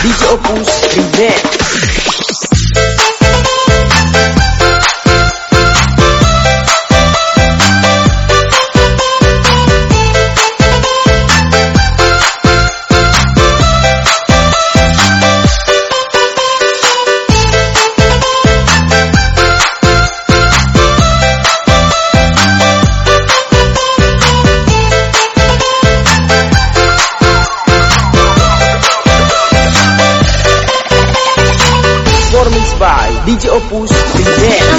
DJ Opus DJ Opus ah